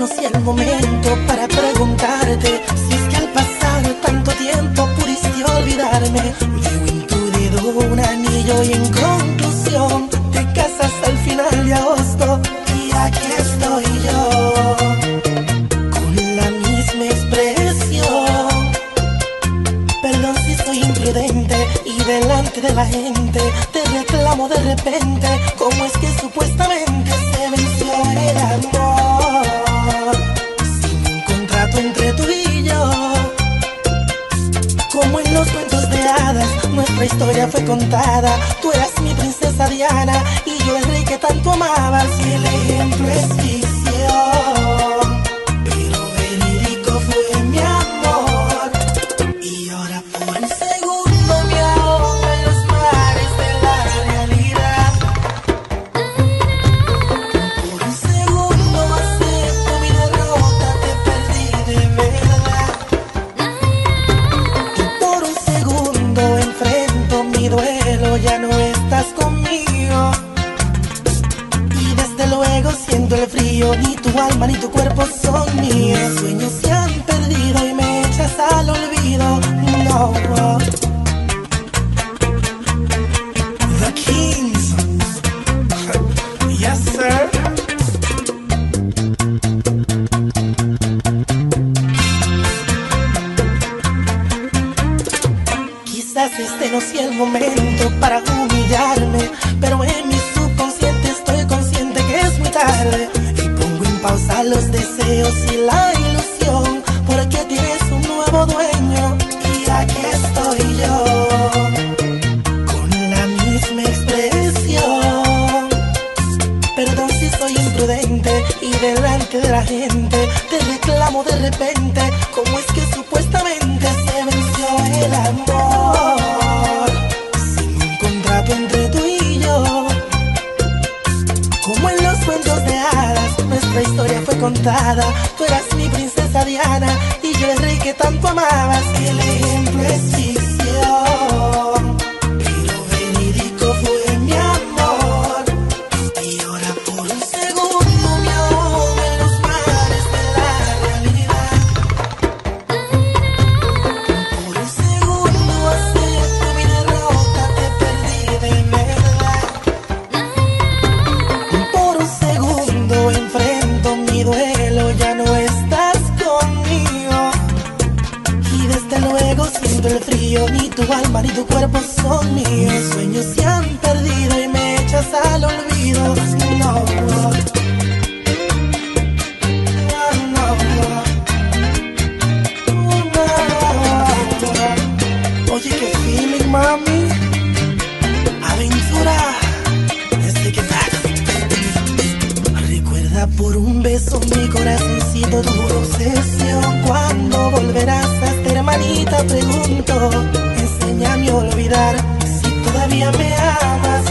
nació el momento para preguntarte si es que al pasar tanto tiempo pudiste olvidarme. Tu dedo un anillo y en conclusión te casas al final de agosto y aquí estoy yo con la misma expresión. Perdón si soy imprudente y delante de la gente te reclamo de repente cómo es que supuestamente se venció el amor historia fue contada. Tú eras mi princesa Diana y yo el rey que tanto amabas. Y el ejemplo es luego siento el frío, ni tu alma ni tu cuerpo son míos. Mis sueños se han perdido y me echas al olvido. No. The Kings. Yes, sir. Quizás este no sea el momento para humillarme, pero en mi Y pongo en pausa los deseos y la ilusión, porque tienes un nuevo dueño. Y aquí estoy yo, con la misma expresión. Perdón si soy imprudente y delante de la gente te reclamo de repente cómo es que supuestamente contada. Tú eras mi princesa Diana y yo el que tanto amabas. Ni tu cuerpo son míos. Sueños se han perdido y me echas al olvido. No, no, no. Oye, qué feeling, mami. Aventura. Desde que Recuerda por un beso mi corazoncito duro obsesión Cuando volverás a esta hermanita pregunto Enséñame a olvidar. Si todavía me amas